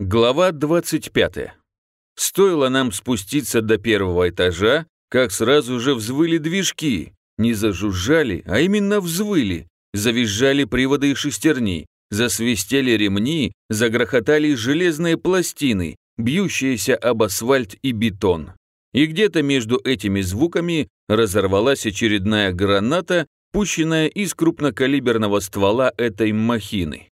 Глава 25. Стоило нам спуститься до первого этажа, как сразу же взвыли движки. Не зажужжали, а именно взвыли. Завизжали приводы и шестерни, засвистели ремни, загрохотали железные пластины, бьющиеся об асфальт и бетон. И где-то между этими звуками разорвалась очередная граната, пущенная из крупнокалиберного ствола этой махины.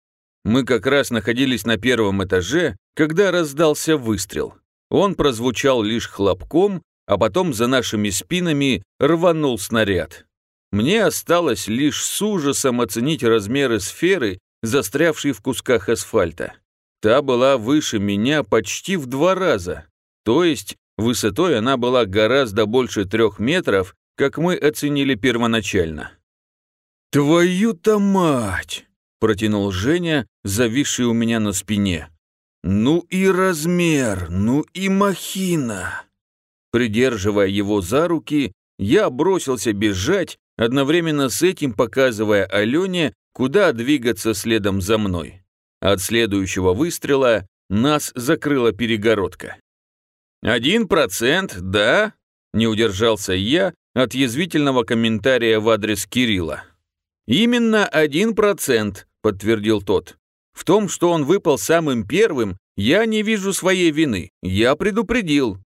Мы как раз находились на первом этаже, когда раздался выстрел. Он прозвучал лишь хлопком, а потом за нашими спинами рванул снаряд. Мне осталось лишь с ужасом оценить размеры сферы, застрявшей в кусках асфальта. Та была выше меня почти в два раза, то есть высотой она была гораздо больше трех метров, как мы оценили первоначально. «Твою-то мать!» Протянул Женя, зависший у меня на спине. «Ну и размер, ну и махина!» Придерживая его за руки, я бросился бежать, одновременно с этим показывая Алене, куда двигаться следом за мной. От следующего выстрела нас закрыла перегородка. «Один процент, да?» – не удержался я от язвительного комментария в адрес Кирилла. «Именно один процент», подтвердил тот. «В том, что он выпал самым первым, я не вижу своей вины. Я предупредил.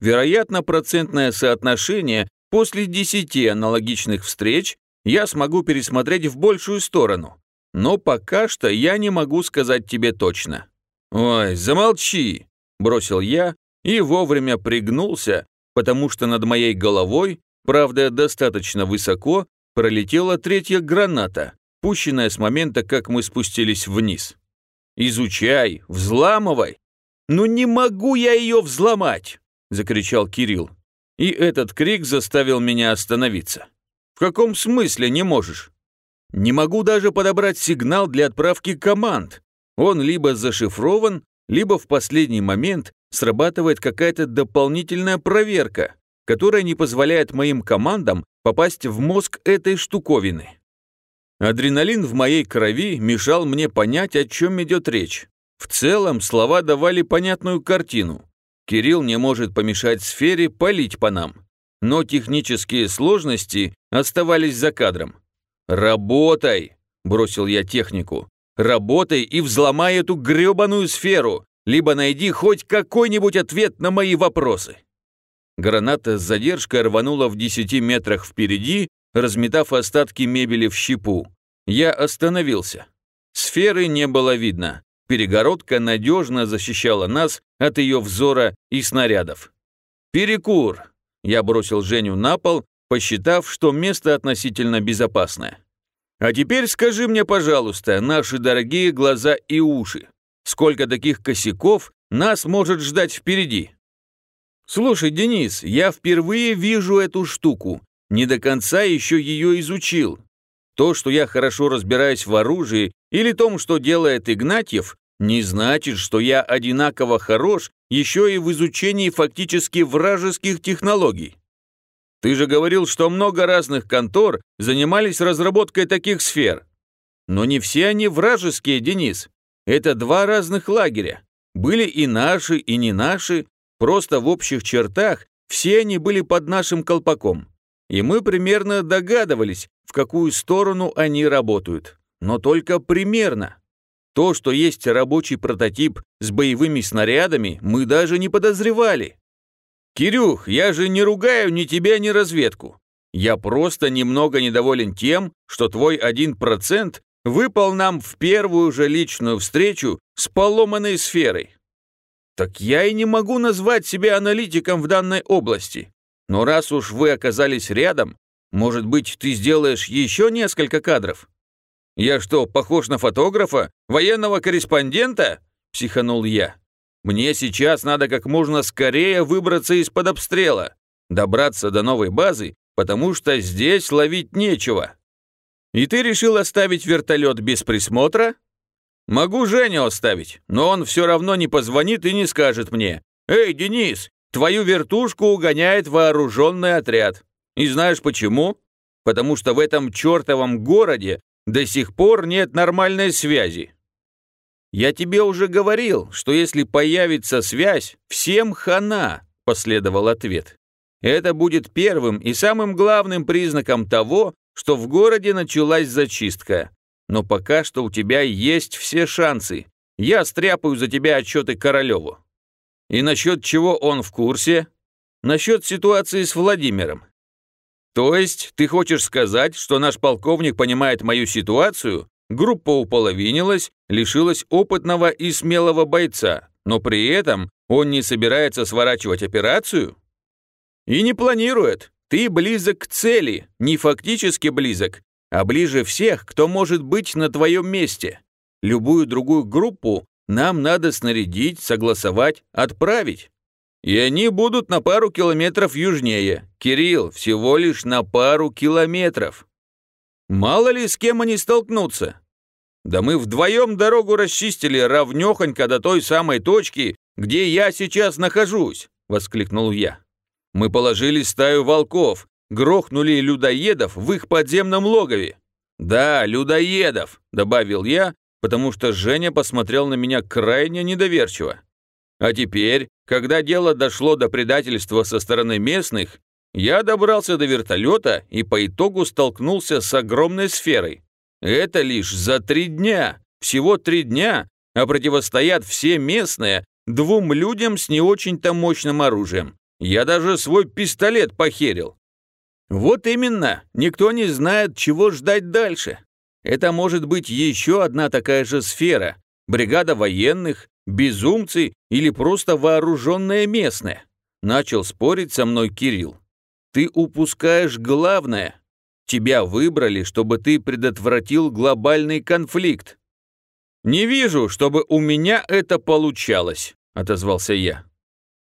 Вероятно, процентное соотношение после десяти аналогичных встреч я смогу пересмотреть в большую сторону. Но пока что я не могу сказать тебе точно». «Ой, замолчи!» – бросил я и вовремя пригнулся, потому что над моей головой, правда, достаточно высоко, пролетела третья граната, пущенная с момента, как мы спустились вниз. «Изучай, взламывай!» «Ну не могу я ее взломать!» – закричал Кирилл. И этот крик заставил меня остановиться. «В каком смысле не можешь?» «Не могу даже подобрать сигнал для отправки команд. Он либо зашифрован, либо в последний момент срабатывает какая-то дополнительная проверка, которая не позволяет моим командам попасть в мозг этой штуковины. Адреналин в моей крови мешал мне понять, о чем идет речь. В целом, слова давали понятную картину. Кирилл не может помешать сфере палить по нам. Но технические сложности оставались за кадром. «Работай!» – бросил я технику. «Работай и взломай эту грёбаную сферу, либо найди хоть какой-нибудь ответ на мои вопросы». Граната с задержкой рванула в десяти метрах впереди, разметав остатки мебели в щепу. Я остановился. Сферы не было видно. Перегородка надежно защищала нас от ее взора и снарядов. «Перекур!» Я бросил Женю на пол, посчитав, что место относительно безопасное. «А теперь скажи мне, пожалуйста, наши дорогие глаза и уши, сколько таких косяков нас может ждать впереди?» «Слушай, Денис, я впервые вижу эту штуку, не до конца еще ее изучил. То, что я хорошо разбираюсь в оружии или том, что делает Игнатьев, не значит, что я одинаково хорош еще и в изучении фактически вражеских технологий. Ты же говорил, что много разных контор занимались разработкой таких сфер. Но не все они вражеские, Денис. Это два разных лагеря. Были и наши, и не наши. Просто в общих чертах все они были под нашим колпаком и мы примерно догадывались, какую сторону они работают. Но только примерно. То, что есть рабочий прототип с боевыми снарядами, мы даже не подозревали. «Кирюх, я же не ругаю ни тебя, ни разведку. Я просто немного недоволен тем, что твой один процент выпал нам в первую же личную встречу с поломанной сферой. Так я и не могу назвать себя аналитиком в данной области. Но раз уж вы оказались рядом, может быть, ты сделаешь еще несколько кадров? Я что, похож на фотографа? Военного корреспондента? Психанул я. Мне сейчас надо как можно скорее выбраться из-под обстрела, добраться до новой базы, потому что здесь ловить нечего. И ты решил оставить вертолет без присмотра? Могу Женю оставить, но он все равно не позвонит и не скажет мне. «Эй, Денис, Твою вертушку угоняет вооруженный отряд. И знаешь почему? Потому что в этом чертовом городе до сих пор нет нормальной связи. «Я тебе уже говорил, что если появится связь, всем хана», – последовал ответ. «Это будет первым и самым главным признаком того, что в городе началась зачистка. Но пока что у тебя есть все шансы. Я стряпаю за тебя отчеты Королеву». «И насчет чего он в курсе?» «Насчет ситуации с Владимиром. То есть ты хочешь сказать, что наш полковник понимает мою ситуацию Группа уполовинилась, лишилась опытного и смелого бойца, но при этом он не собирается сворачивать операцию? И не планирует. Ты близок к цели, не фактически близок, а ближе всех, кто может быть на твоем месте. Любую другую группу нам надо снарядить, согласовать, отправить. И они будут на пару километров южнее. Кирилл, всего лишь на пару километров. Мало ли с кем они столкнутся. Да мы вдвоем дорогу расчистили равнёхонько до той самой точки, где я сейчас нахожусь, воскликнул я. Мы положили стаю волков, грохнули людоедов в их подземном логове. Да, людоедов, добавил я, потому что Женя посмотрел на меня крайне недоверчиво. А теперь, когда дело дошло до предательства со стороны местных, я добрался до вертолета и по итогу столкнулся с огромной сферой. Это лишь за три дня, всего три дня, а противостоят все местные двум людям с не очень-то мощным оружием. Я даже свой пистолет похерил. Вот именно, никто не знает, чего ждать дальше. Это может быть еще одна такая же сфера, бригада военных, безумцы или просто вооруженные местные. Начал спорить со мной Кирилл. Ты упускаешь главное. Тебя выбрали, чтобы ты предотвратил глобальный конфликт. Не вижу, чтобы у меня это получалось, отозвался я.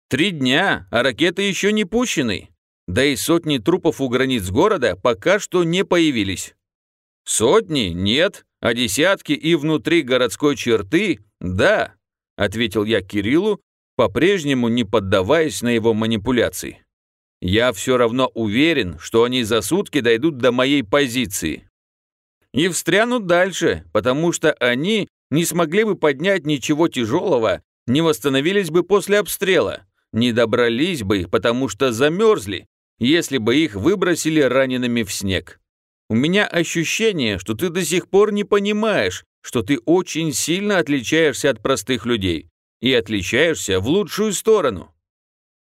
Три дня, а ракеты еще не пущены. Да и сотни трупов у границ города пока что не появились. Сотни нет, а десятки и внутри городской черты – да, ответил я Кириллу, по-прежнему не поддаваясь на его манипуляции. Я все равно уверен, что они за сутки дойдут до моей позиции. И встрянут дальше, потому что они не смогли бы поднять ничего тяжелого, не восстановились бы после обстрела, не добрались бы, потому что замерзли, если бы их выбросили ранеными в снег. У меня ощущение, что ты до сих пор не понимаешь, что ты очень сильно отличаешься от простых людей. И отличаешься в лучшую сторону.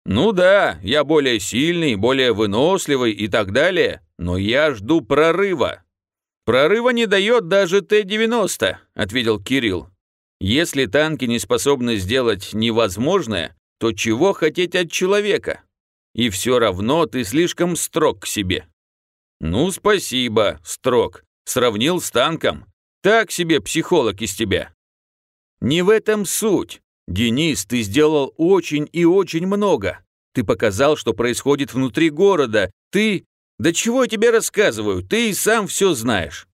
Ну да, я более сильный, более выносливый и так далее, но я жду прорыва. Прорыва не дает даже Т-90, ответил Кирилл. Если танки не способны сделать невозможное, то чего хотеть от человека? И все равно ты слишком строг к себе. Ну, спасибо, строг. Сравнил с танком. Так себе психолог из тебя. Не в этом суть. «Денис, ты сделал очень и очень много. Ты показал, что происходит внутри города. Ты... Да чего я тебе рассказываю? Ты и сам все знаешь».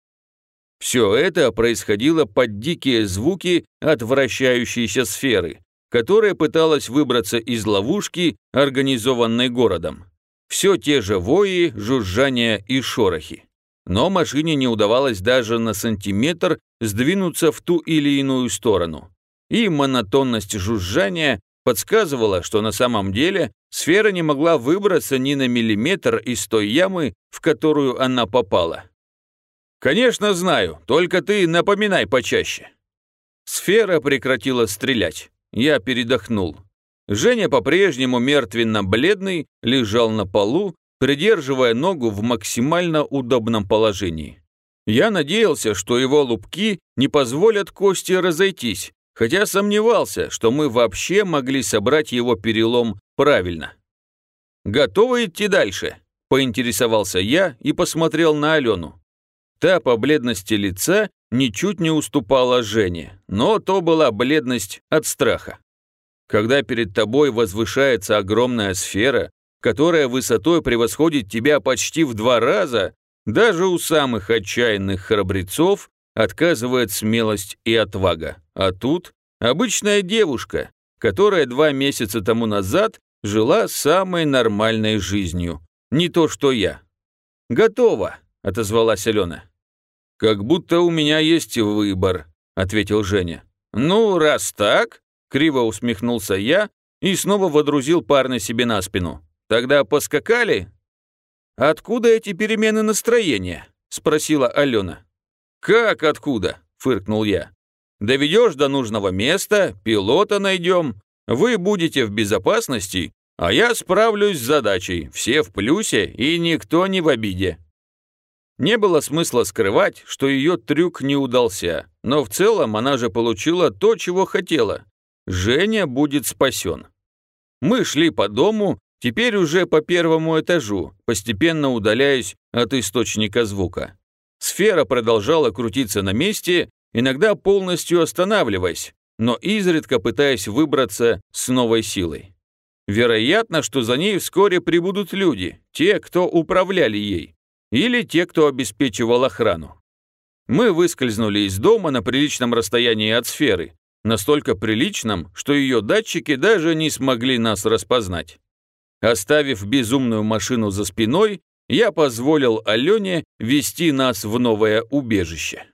Все это происходило под дикие звуки от вращающейся сферы, которая пыталась выбраться из ловушки, организованной городом. Все те же вои, жужжания и шорохи. Но машине не удавалось даже на сантиметр сдвинуться в ту или иную сторону и монотонность жужжания подсказывала, что на самом деле сфера не могла выбраться ни на миллиметр из той ямы, в которую она попала. «Конечно знаю, только ты напоминай почаще». Сфера прекратила стрелять. Я передохнул. Женя по-прежнему мертвенно-бледный лежал на полу, придерживая ногу в максимально удобном положении. Я надеялся, что его лупки не позволят кости разойтись, хотя сомневался, что мы вообще могли собрать его перелом правильно. «Готовы идти дальше?» – поинтересовался я и посмотрел на Алену. Та по бледности лица ничуть не уступала Жене, но то была бледность от страха. Когда перед тобой возвышается огромная сфера, которая высотой превосходит тебя почти в два раза, даже у самых отчаянных храбрецов отказывает смелость и отвага. А тут обычная девушка, которая два месяца тому назад жила самой нормальной жизнью. Не то что я. «Готово», — отозвалась Алена. «Как будто у меня есть выбор», — ответил Женя. «Ну, раз так», — криво усмехнулся я и снова водрузил парня себе на спину. «Тогда поскакали?» «Откуда эти перемены настроения?» — спросила Алена. «Как откуда?» — фыркнул я. «Доведешь до нужного места, пилота найдем, вы будете в безопасности, а я справлюсь с задачей, все в плюсе и никто не в обиде». Не было смысла скрывать, что ее трюк не удался, но в целом она же получила то, чего хотела. Женя будет спасен. Мы шли по дому, теперь уже по первому этажу, постепенно удаляясь от источника звука. Сфера продолжала крутиться на месте, иногда полностью останавливаясь, но изредка пытаясь выбраться с новой силой. Вероятно, что за ней вскоре прибудут люди, те, кто управляли ей, или те, кто обеспечивал охрану. Мы выскользнули из дома на приличном расстоянии от сферы, настолько приличном, что ее датчики даже не смогли нас распознать. Оставив безумную машину за спиной, я позволил Алене вести нас в новое убежище.